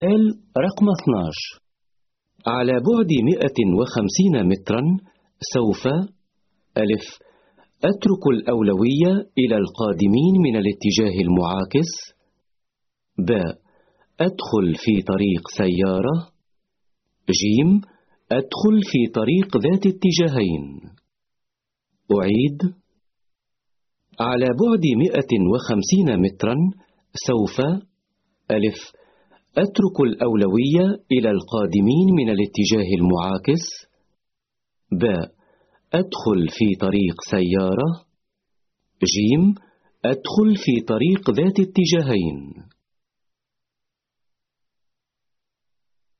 سؤال رقم 12 على بعد 150 مترا سوف ألف أترك الأولوية إلى القادمين من الاتجاه المعاكس. ب أدخل في طريق سيارة. جيم أدخل في طريق ذات اتجاهين. أعيد. على بعد 150 مترا سوف ألف أترك الأولوية إلى القادمين من الاتجاه المعاكس. ب. أدخل في طريق سيارة. جيم أدخل في طريق ذات اتجاهين.